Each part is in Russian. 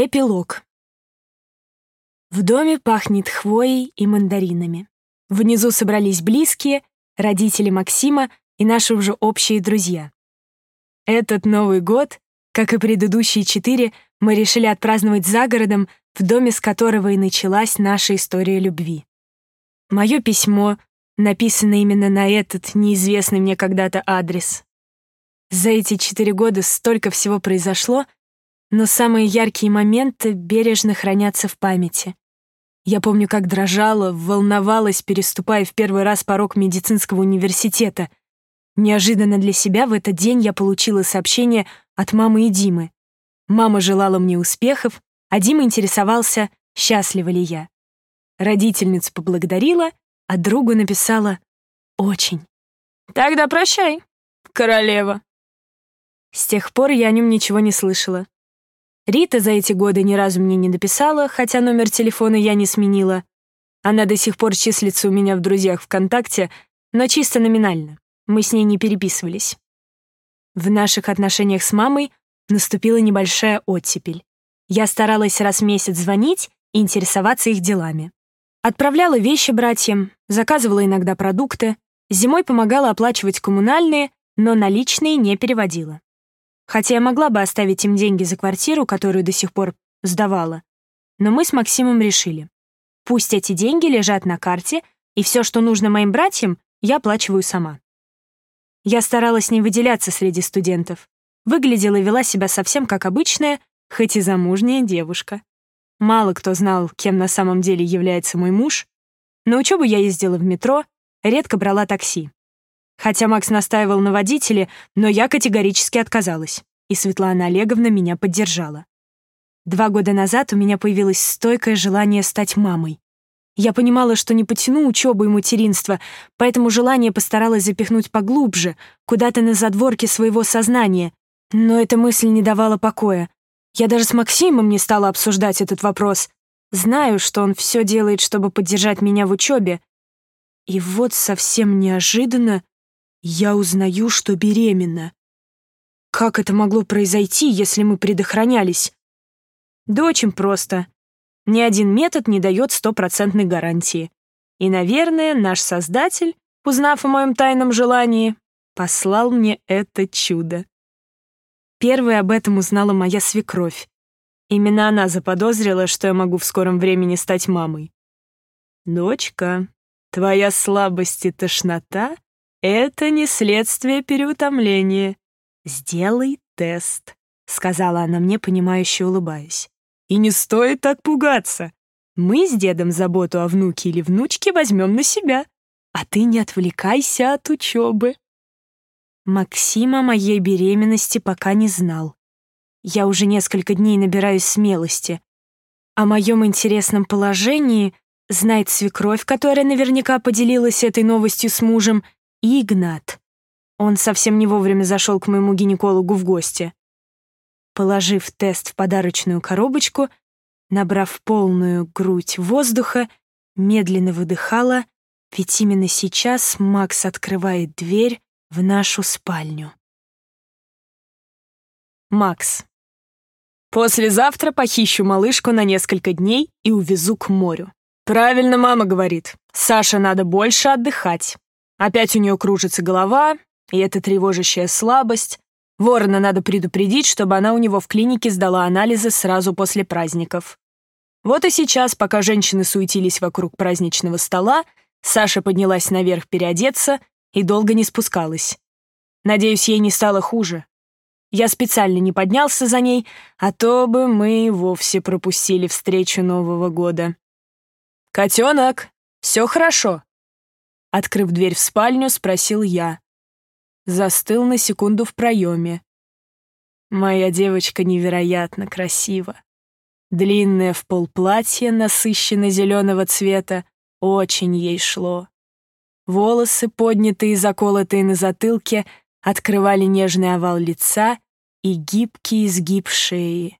Эпилог. В доме пахнет хвоей и мандаринами. Внизу собрались близкие, родители Максима и наши уже общие друзья. Этот Новый год, как и предыдущие четыре, мы решили отпраздновать за городом, в доме с которого и началась наша история любви. Мое письмо написано именно на этот неизвестный мне когда-то адрес. За эти четыре года столько всего произошло — но самые яркие моменты бережно хранятся в памяти. Я помню, как дрожала, волновалась, переступая в первый раз порог медицинского университета. Неожиданно для себя в этот день я получила сообщение от мамы и Димы. Мама желала мне успехов, а Дима интересовался, счастлива ли я. Родительницу поблагодарила, а другу написала «Очень». «Тогда прощай, королева». С тех пор я о нем ничего не слышала. Рита за эти годы ни разу мне не написала, хотя номер телефона я не сменила. Она до сих пор числится у меня в друзьях ВКонтакте, но чисто номинально. Мы с ней не переписывались. В наших отношениях с мамой наступила небольшая оттепель. Я старалась раз в месяц звонить и интересоваться их делами. Отправляла вещи братьям, заказывала иногда продукты, зимой помогала оплачивать коммунальные, но наличные не переводила. Хотя я могла бы оставить им деньги за квартиру, которую до сих пор сдавала. Но мы с Максимом решили. Пусть эти деньги лежат на карте, и все, что нужно моим братьям, я оплачиваю сама. Я старалась не выделяться среди студентов. Выглядела и вела себя совсем как обычная, хоть и замужняя девушка. Мало кто знал, кем на самом деле является мой муж. На учебу я ездила в метро, редко брала такси. Хотя Макс настаивал на водителе, но я категорически отказалась, и Светлана Олеговна меня поддержала. Два года назад у меня появилось стойкое желание стать мамой. Я понимала, что не потяну учебу и материнство, поэтому желание постаралась запихнуть поглубже, куда-то на задворке своего сознания. Но эта мысль не давала покоя. Я даже с Максимом не стала обсуждать этот вопрос. Знаю, что он все делает, чтобы поддержать меня в учебе. И вот совсем неожиданно я узнаю, что беременна. Как это могло произойти, если мы предохранялись? Да очень просто. Ни один метод не дает стопроцентной гарантии. И, наверное, наш Создатель, узнав о моем тайном желании, послал мне это чудо. Первой об этом узнала моя свекровь. Именно она заподозрила, что я могу в скором времени стать мамой. «Дочка, твоя слабость и тошнота «Это не следствие переутомления. Сделай тест», — сказала она мне, понимающе улыбаясь. «И не стоит так пугаться. Мы с дедом заботу о внуке или внучке возьмем на себя, а ты не отвлекайся от учебы». Максим о моей беременности пока не знал. Я уже несколько дней набираюсь смелости. О моем интересном положении знает свекровь, которая наверняка поделилась этой новостью с мужем — Игнат. Он совсем не вовремя зашел к моему гинекологу в гости. Положив тест в подарочную коробочку, набрав полную грудь воздуха, медленно выдыхала, ведь именно сейчас Макс открывает дверь в нашу спальню. Макс. Послезавтра похищу малышку на несколько дней и увезу к морю. Правильно мама говорит. Саше надо больше отдыхать. Опять у нее кружится голова, и эта тревожащая слабость. Ворона надо предупредить, чтобы она у него в клинике сдала анализы сразу после праздников. Вот и сейчас, пока женщины суетились вокруг праздничного стола, Саша поднялась наверх переодеться и долго не спускалась. Надеюсь, ей не стало хуже. Я специально не поднялся за ней, а то бы мы вовсе пропустили встречу Нового года. «Котенок, все хорошо?» Открыв дверь в спальню, спросил я. Застыл на секунду в проеме. Моя девочка невероятно красива. Длинное в пол платье насыщенно зеленого цвета очень ей шло. Волосы, поднятые и заколотые на затылке, открывали нежный овал лица и гибкий изгиб шеи.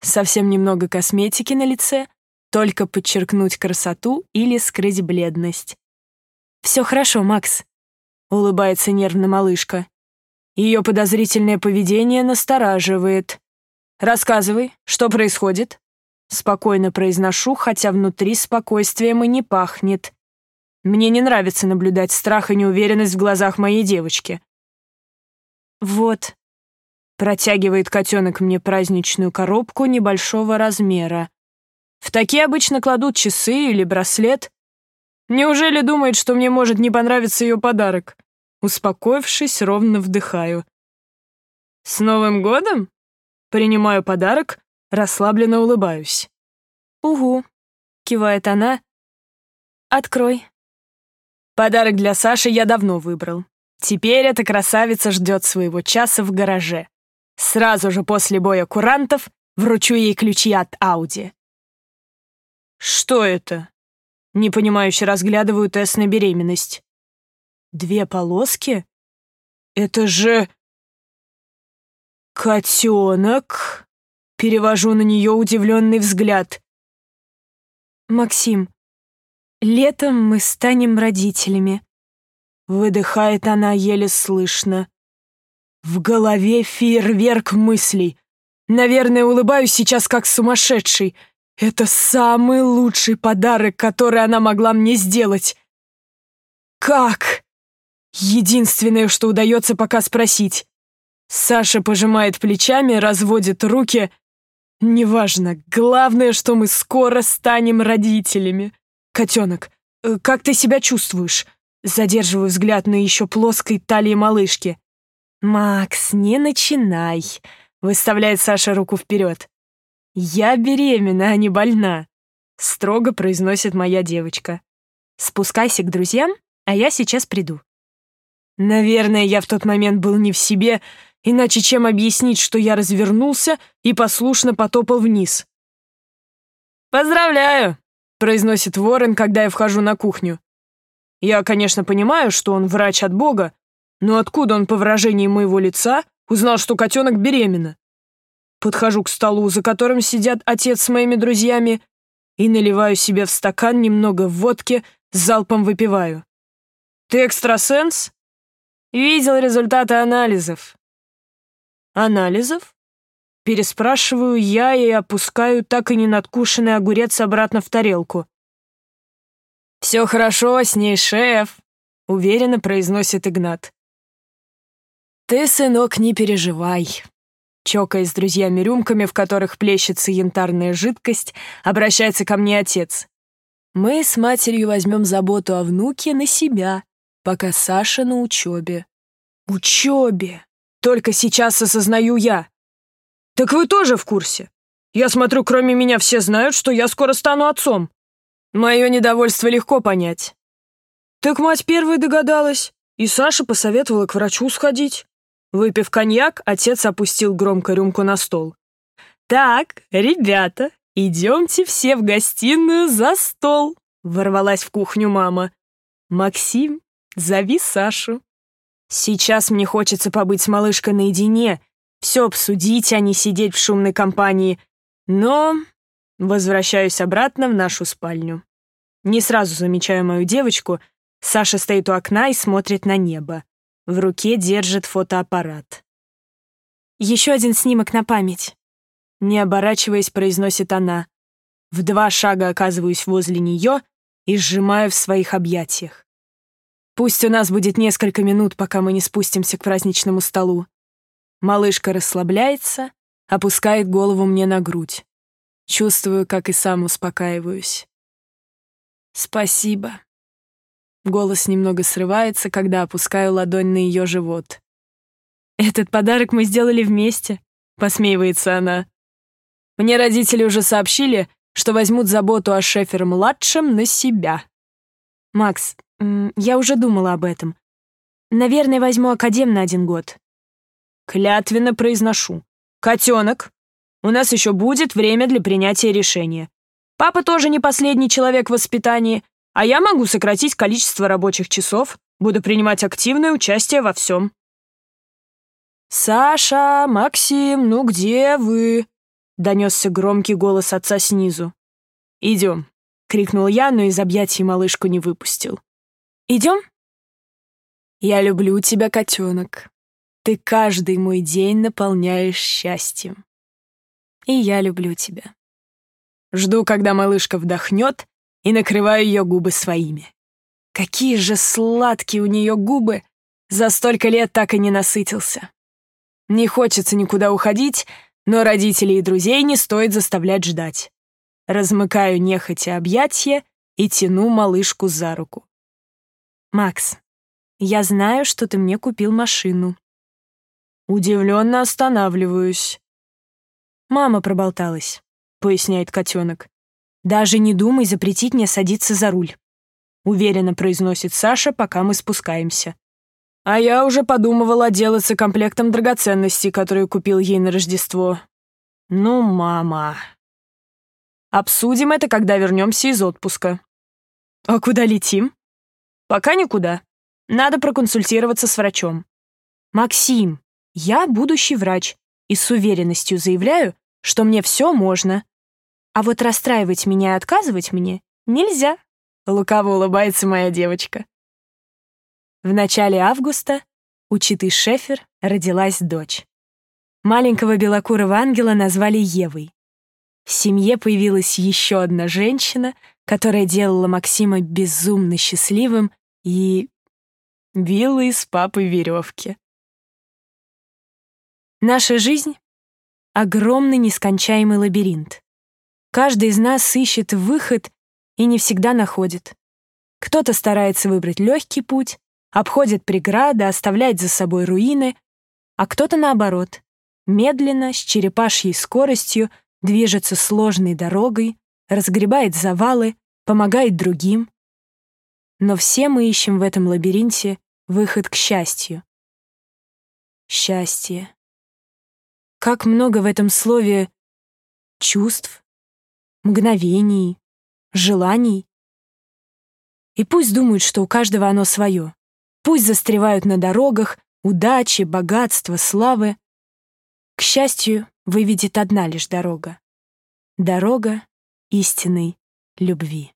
Совсем немного косметики на лице, только подчеркнуть красоту или скрыть бледность. «Все хорошо, Макс», — улыбается нервно малышка. Ее подозрительное поведение настораживает. Рассказывай, что происходит?» Спокойно произношу, хотя внутри спокойствием и не пахнет. Мне не нравится наблюдать страх и неуверенность в глазах моей девочки. «Вот», — протягивает котенок мне праздничную коробку небольшого размера. В такие обычно кладут часы или браслет. Неужели думает, что мне может не понравиться ее подарок? Успокоившись, ровно вдыхаю. «С Новым годом?» Принимаю подарок, расслабленно улыбаюсь. «Угу», — кивает она. «Открой». Подарок для Саши я давно выбрал. Теперь эта красавица ждет своего часа в гараже. Сразу же после боя курантов вручу ей ключи от Ауди. «Что это?» Непонимающе разглядываю тест на беременность. «Две полоски? Это же...» «Котенок?» Перевожу на нее удивленный взгляд. «Максим, летом мы станем родителями», — выдыхает она еле слышно. В голове фейерверк мыслей. Наверное, улыбаюсь сейчас как сумасшедший. Это самый лучший подарок, который она могла мне сделать. Как? Единственное, что удается пока спросить. Саша пожимает плечами, разводит руки. Неважно, главное, что мы скоро станем родителями. Котенок, э, как ты себя чувствуешь? Задерживаю взгляд на еще плоской талии малышки. «Макс, не начинай!» — выставляет Саша руку вперед. «Я беременна, а не больна», — строго произносит моя девочка. «Спускайся к друзьям, а я сейчас приду». Наверное, я в тот момент был не в себе, иначе чем объяснить, что я развернулся и послушно потопал вниз. «Поздравляю!» — произносит Ворон, когда я вхожу на кухню. Я, конечно, понимаю, что он врач от Бога, но откуда он по выражению моего лица узнал, что котенок беременна? Подхожу к столу, за которым сидят отец с моими друзьями, и наливаю себе в стакан немного водки, залпом выпиваю. «Ты экстрасенс?» «Видел результаты анализов». «Анализов?» Переспрашиваю я и опускаю так и не надкушенный огурец обратно в тарелку. «Все хорошо с ней, шеф», — уверенно произносит Игнат. «Ты, сынок, не переживай чокаясь с друзьями рюмками, в которых плещется янтарная жидкость, обращается ко мне отец. «Мы с матерью возьмем заботу о внуке на себя, пока Саша на учебе». «Учебе! Только сейчас осознаю я. Так вы тоже в курсе? Я смотрю, кроме меня все знают, что я скоро стану отцом. Мое недовольство легко понять». Так мать первой догадалась, и Саша посоветовала к врачу сходить. Выпив коньяк, отец опустил громко рюмку на стол. «Так, ребята, идемте все в гостиную за стол», — ворвалась в кухню мама. «Максим, зови Сашу». «Сейчас мне хочется побыть с малышкой наедине, все обсудить, а не сидеть в шумной компании. Но возвращаюсь обратно в нашу спальню. Не сразу замечаю мою девочку. Саша стоит у окна и смотрит на небо. В руке держит фотоаппарат. «Еще один снимок на память», — не оборачиваясь, произносит она. В два шага оказываюсь возле нее и сжимаю в своих объятиях. Пусть у нас будет несколько минут, пока мы не спустимся к праздничному столу. Малышка расслабляется, опускает голову мне на грудь. Чувствую, как и сам успокаиваюсь. «Спасибо», Голос немного срывается, когда опускаю ладонь на ее живот. «Этот подарок мы сделали вместе», — посмеивается она. «Мне родители уже сообщили, что возьмут заботу о Шефер-младшем на себя». «Макс, я уже думала об этом. Наверное, возьму академ на один год». Клятвенно произношу. «Котенок, у нас еще будет время для принятия решения. Папа тоже не последний человек в воспитании, а я могу сократить количество рабочих часов, буду принимать активное участие во всем. «Саша, Максим, ну где вы?» — донесся громкий голос отца снизу. «Идем», — крикнул я, но из объятий малышку не выпустил. «Идем?» «Я люблю тебя, котенок. Ты каждый мой день наполняешь счастьем». И я люблю тебя. Жду, когда малышка вдохнет, и накрываю ее губы своими. Какие же сладкие у нее губы! За столько лет так и не насытился. Не хочется никуда уходить, но родителей и друзей не стоит заставлять ждать. Размыкаю нехотя объятья и тяну малышку за руку. «Макс, я знаю, что ты мне купил машину». Удивленно останавливаюсь. «Мама проболталась», — поясняет котенок. «Даже не думай запретить мне садиться за руль», — уверенно произносит Саша, пока мы спускаемся. А я уже подумывал отделаться комплектом драгоценностей, которые купил ей на Рождество. Ну, мама. Обсудим это, когда вернемся из отпуска. А куда летим? Пока никуда. Надо проконсультироваться с врачом. Максим, я будущий врач и с уверенностью заявляю, что мне все можно. А вот расстраивать меня и отказывать мне нельзя. Лукаво улыбается моя девочка. В начале августа у Читы Шефер родилась дочь. Маленького белокурого ангела назвали Евой. В семье появилась еще одна женщина, которая делала Максима безумно счастливым и била из папы веревки. Наша жизнь — огромный нескончаемый лабиринт. Каждый из нас ищет выход и не всегда находит. Кто-то старается выбрать легкий путь, обходит преграды, оставляет за собой руины, а кто-то наоборот, медленно, с черепашьей скоростью, движется сложной дорогой, разгребает завалы, помогает другим. Но все мы ищем в этом лабиринте выход к счастью. Счастье. Как много в этом слове чувств, мгновений, желаний. И пусть думают, что у каждого оно свое. Пусть застревают на дорогах удачи, богатства, славы. К счастью, выведет одна лишь дорога. Дорога истинной любви.